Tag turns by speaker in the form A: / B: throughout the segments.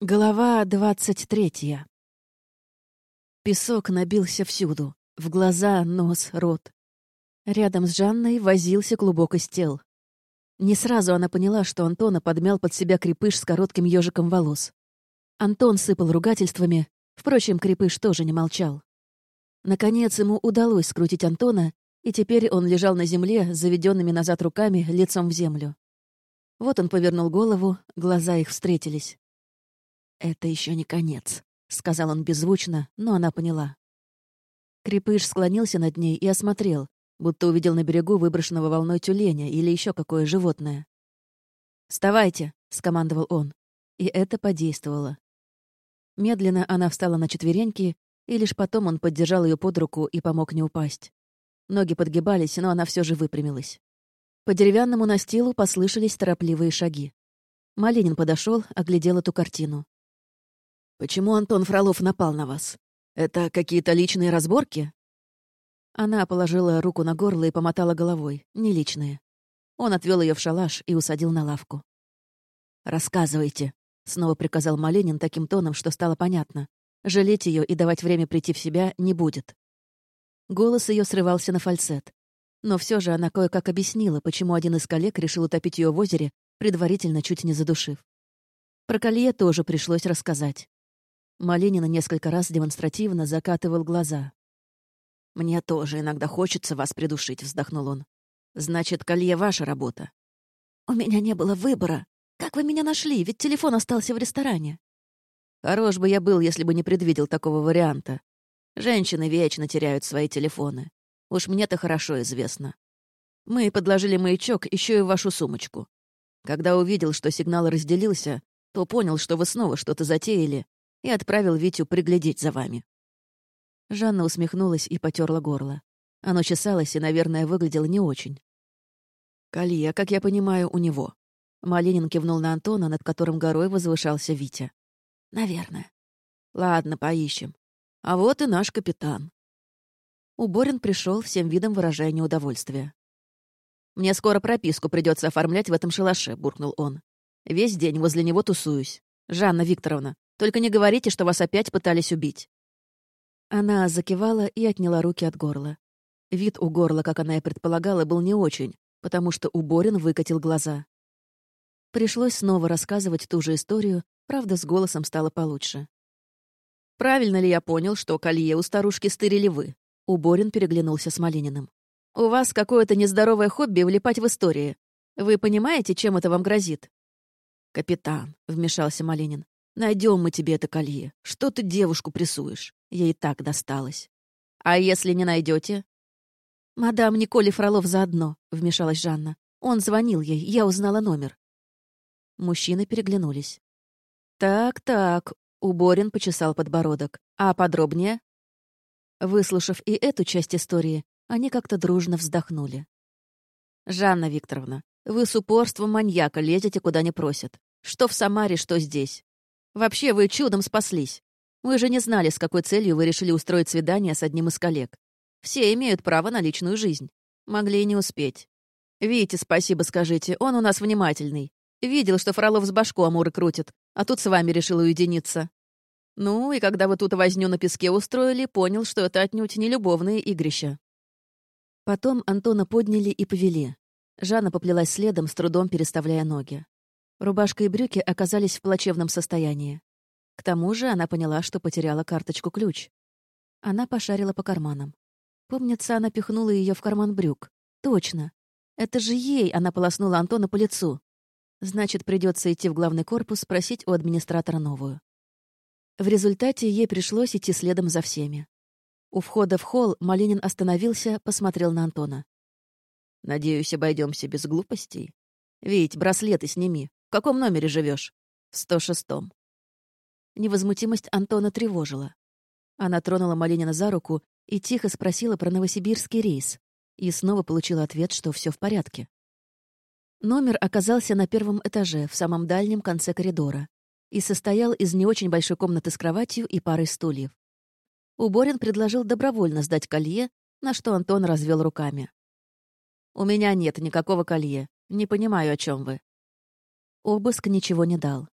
A: Глава двадцать третья. Песок набился всюду. В глаза, нос, рот. Рядом с Жанной возился клубок из тел. Не сразу она поняла, что Антона подмял под себя крепыш с коротким ежиком волос. Антон сыпал ругательствами, впрочем, крепыш тоже не молчал. Наконец ему удалось скрутить Антона, и теперь он лежал на земле с заведенными назад руками, лицом в землю. Вот он повернул голову, глаза их встретились. «Это еще не конец», — сказал он беззвучно, но она поняла. Крепыш склонился над ней и осмотрел, будто увидел на берегу выброшенного волной тюленя или еще какое животное. «Вставайте», — скомандовал он, и это подействовало. Медленно она встала на четвереньки, и лишь потом он поддержал ее под руку и помог не упасть. Ноги подгибались, но она все же выпрямилась. По деревянному настилу послышались торопливые шаги. Малинин подошел, оглядел эту картину. «Почему Антон Фролов напал на вас? Это какие-то личные разборки?» Она положила руку на горло и помотала головой. Не личные. Он отвел ее в шалаш и усадил на лавку. «Рассказывайте», — снова приказал Малинин таким тоном, что стало понятно. Жалеть ее и давать время прийти в себя не будет. Голос ее срывался на фальцет. Но все же она кое-как объяснила, почему один из коллег решил утопить ее в озере, предварительно чуть не задушив. Про колье тоже пришлось рассказать. Малинина несколько раз демонстративно закатывал глаза. «Мне тоже иногда хочется вас придушить», — вздохнул он. «Значит, колье — ваша работа». «У меня не было выбора. Как вы меня нашли? Ведь телефон остался в ресторане». «Хорош бы я был, если бы не предвидел такого варианта. Женщины вечно теряют свои телефоны. Уж мне-то хорошо известно. Мы подложили маячок еще и в вашу сумочку. Когда увидел, что сигнал разделился, то понял, что вы снова что-то затеяли, и отправил Витю приглядеть за вами». Жанна усмехнулась и потерла горло. Оно чесалось и, наверное, выглядело не очень. «Колье, как я понимаю, у него». Малинин кивнул на Антона, над которым горой возвышался Витя. «Наверное». «Ладно, поищем. А вот и наш капитан». Уборин пришел всем видом выражая неудовольствие. «Мне скоро прописку придется оформлять в этом шалаше», — буркнул он. «Весь день возле него тусуюсь. Жанна Викторовна, только не говорите, что вас опять пытались убить». Она закивала и отняла руки от горла. Вид у горла, как она и предполагала, был не очень, потому что Уборин выкатил глаза. Пришлось снова рассказывать ту же историю, правда, с голосом стало получше. «Правильно ли я понял, что колье у старушки стырили вы?» Уборин переглянулся с Малининым. «У вас какое-то нездоровое хобби влипать в истории. Вы понимаете, чем это вам грозит?» «Капитан», — вмешался Малинин, Найдем мы тебе это колье. Что ты девушку прессуешь? Ей так досталось. А если не найдете? Мадам Николи Фролов заодно, вмешалась Жанна. Он звонил ей, я узнала номер. Мужчины переглянулись. Так-так, Уборин почесал подбородок. А подробнее? Выслушав и эту часть истории, они как-то дружно вздохнули. «Жанна Викторовна, вы с упорством маньяка лезете, куда не просят. Что в Самаре, что здесь. Вообще, вы чудом спаслись. Вы же не знали, с какой целью вы решили устроить свидание с одним из коллег. Все имеют право на личную жизнь. Могли и не успеть. Вите спасибо скажите, он у нас внимательный. Видел, что Фролов с башку амуры крутит, а тут с вами решил уединиться. Ну, и когда вы тут возню на песке устроили, понял, что это отнюдь не любовные игрища. Потом Антона подняли и повели. Жанна поплелась следом, с трудом переставляя ноги. Рубашка и брюки оказались в плачевном состоянии. К тому же она поняла, что потеряла карточку-ключ. Она пошарила по карманам. Помнится, она пихнула ее в карман брюк. Точно. Это же ей она полоснула Антона по лицу. Значит, придется идти в главный корпус, спросить у администратора новую. В результате ей пришлось идти следом за всеми. У входа в холл Малинин остановился, посмотрел на Антона. «Надеюсь, обойдемся без глупостей. Вить, браслеты сними. В каком номере живешь? В 106-м. Невозмутимость Антона тревожила. Она тронула Малинина за руку и тихо спросила про новосибирский рейс. И снова получила ответ, что все в порядке. Номер оказался на первом этаже, в самом дальнем конце коридора, и состоял из не очень большой комнаты с кроватью и парой стульев. Уборин предложил добровольно сдать колье, на что Антон развел руками. «У меня нет никакого колье. Не понимаю, о чем вы. Обыск ничего не дал.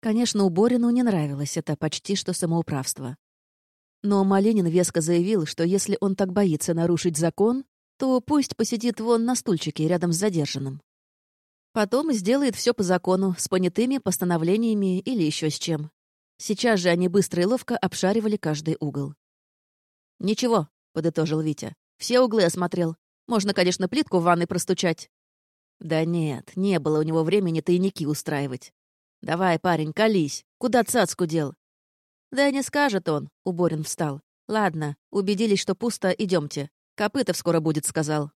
A: Конечно, у Борину не нравилось это почти что самоуправство. Но Малинин веско заявил, что если он так боится нарушить закон, то пусть посидит вон на стульчике рядом с задержанным. Потом сделает все по закону, с понятыми постановлениями или еще с чем. Сейчас же они быстро и ловко обшаривали каждый угол. «Ничего», — подытожил Витя. «Все углы осмотрел. Можно, конечно, плитку в ванной простучать». «Да нет, не было у него времени тайники устраивать. Давай, парень, колись. Куда цацку дел?» «Да не скажет он», — Уборин встал. «Ладно, убедились, что пусто, идемте. Копытов скоро будет», — сказал.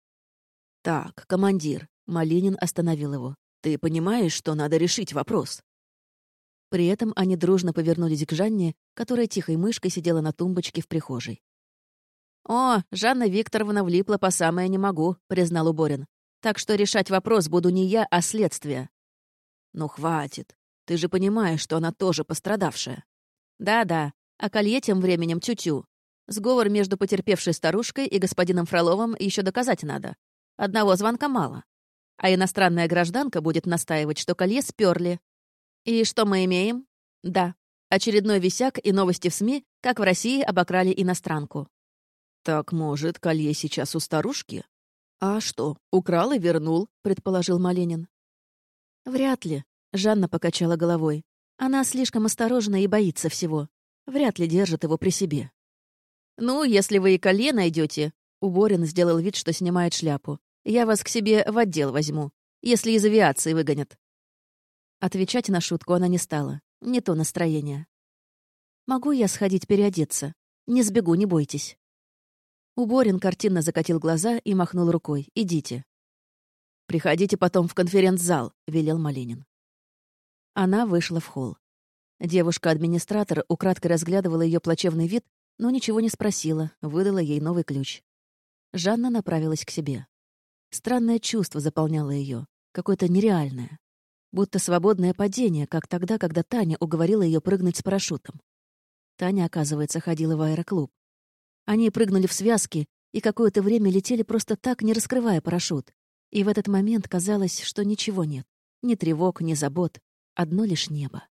A: «Так, командир», — Малинин остановил его. «Ты понимаешь, что надо решить вопрос?» При этом они дружно повернулись к Жанне, которая тихой мышкой сидела на тумбочке в прихожей. «О, Жанна Викторовна влипла по самое не могу», — признал Уборин. «Так что решать вопрос буду не я, а следствие». «Ну, хватит. Ты же понимаешь, что она тоже пострадавшая». «Да-да. А колье тем временем тю-тю. Сговор между потерпевшей старушкой и господином Фроловым еще доказать надо. Одного звонка мало. А иностранная гражданка будет настаивать, что колье сперли. И что мы имеем? Да, очередной висяк и новости в СМИ, как в России обокрали иностранку. «Так, может, колье сейчас у старушки?» «А что, украл и вернул», — предположил Маленин. «Вряд ли», — Жанна покачала головой. «Она слишком осторожна и боится всего. Вряд ли держит его при себе». «Ну, если вы и колье найдете, Уборин сделал вид, что снимает шляпу. «Я вас к себе в отдел возьму, если из авиации выгонят». Отвечать на шутку она не стала. Не то настроение. «Могу я сходить переодеться? Не сбегу, не бойтесь». Уборин картинно закатил глаза и махнул рукой. «Идите». «Приходите потом в конференц-зал», — велел Малинин. Она вышла в холл. Девушка-администратор украдкой разглядывала ее плачевный вид, но ничего не спросила, выдала ей новый ключ. Жанна направилась к себе. Странное чувство заполняло ее, какое-то нереальное. Будто свободное падение, как тогда, когда Таня уговорила ее прыгнуть с парашютом. Таня, оказывается, ходила в аэроклуб. Они прыгнули в связки и какое-то время летели просто так, не раскрывая парашют. И в этот момент казалось, что ничего нет. Ни тревог, ни забот. Одно лишь небо.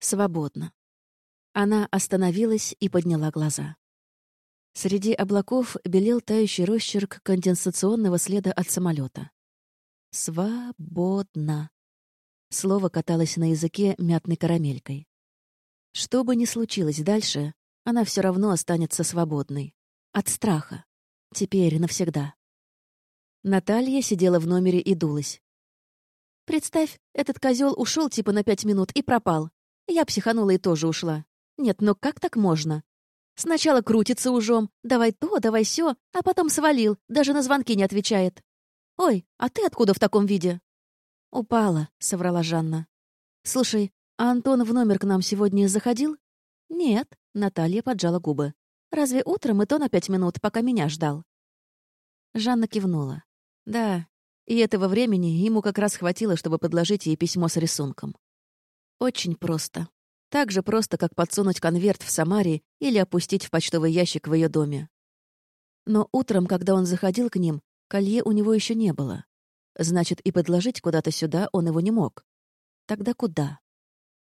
A: Свободно. Она остановилась и подняла глаза. Среди облаков белел тающий росчерк конденсационного следа от самолета. «Свободно». Слово каталось на языке мятной карамелькой. Что бы ни случилось дальше, она все равно останется свободной. От страха. Теперь навсегда. Наталья сидела в номере и дулась. «Представь, этот козел ушел типа на пять минут и пропал. Я психанула и тоже ушла. Нет, ну как так можно? Сначала крутится ужом, давай то, давай сё, а потом свалил, даже на звонки не отвечает. «Ой, а ты откуда в таком виде?» «Упала», — соврала Жанна. «Слушай, а Антон в номер к нам сегодня заходил?» «Нет», — Наталья поджала губы. «Разве утром и то на пять минут, пока меня ждал?» Жанна кивнула. «Да, и этого времени ему как раз хватило, чтобы подложить ей письмо с рисунком. Очень просто. Так же просто, как подсунуть конверт в Самаре или опустить в почтовый ящик в ее доме. Но утром, когда он заходил к ним, колье у него еще не было. Значит, и подложить куда-то сюда он его не мог. Тогда куда?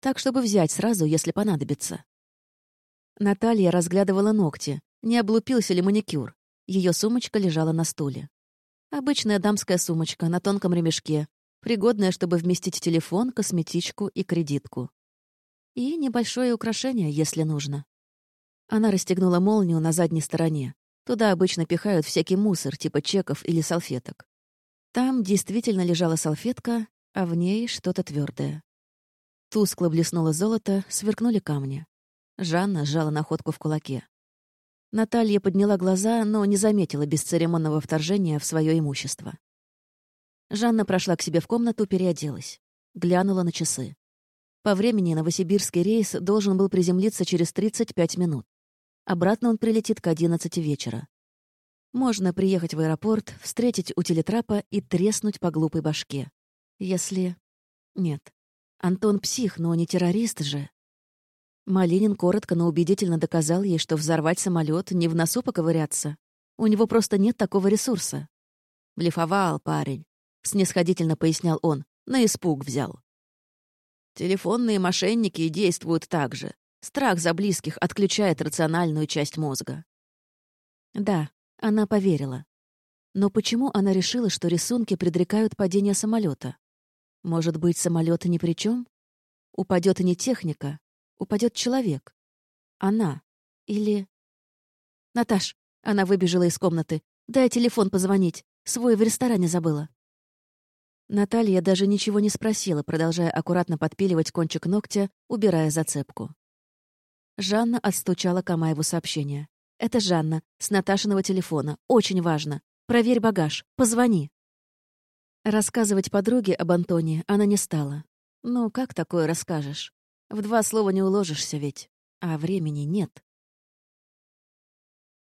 A: Так, чтобы взять сразу, если понадобится. Наталья разглядывала ногти, не облупился ли маникюр. Ее сумочка лежала на стуле. Обычная дамская сумочка на тонком ремешке, пригодная, чтобы вместить телефон, косметичку и кредитку. И небольшое украшение, если нужно. Она расстегнула молнию на задней стороне. Туда обычно пихают всякий мусор, типа чеков или салфеток. Там действительно лежала салфетка, а в ней что-то твердое. Тускло блеснуло золото, сверкнули камни. Жанна сжала находку в кулаке. Наталья подняла глаза, но не заметила бесцеремонного вторжения в свое имущество. Жанна прошла к себе в комнату, переоделась. Глянула на часы. По времени новосибирский рейс должен был приземлиться через 35 минут. Обратно он прилетит к 11 вечера. Можно приехать в аэропорт, встретить у телетрапа и треснуть по глупой башке. Если... Нет. Антон псих, но не террорист же. Малинин коротко, но убедительно доказал ей, что взорвать самолет не в носу поковыряться. У него просто нет такого ресурса. «Блефовал парень», — снисходительно пояснял он, — «на испуг взял». Телефонные мошенники действуют так же. Страх за близких отключает рациональную часть мозга. Да, она поверила. Но почему она решила, что рисунки предрекают падение самолета? Может быть, самолет ни при чем? Упадет не техника, упадет человек. Она. Или... Наташ, она выбежала из комнаты. Дай телефон позвонить. Свой в ресторане забыла. Наталья даже ничего не спросила, продолжая аккуратно подпиливать кончик ногтя, убирая зацепку. Жанна отстучала Камаеву сообщение. «Это Жанна, с Наташиного телефона. Очень важно. Проверь багаж. Позвони». Рассказывать подруге об Антоне она не стала. Ну, как такое расскажешь? В два слова не уложишься ведь. А времени нет.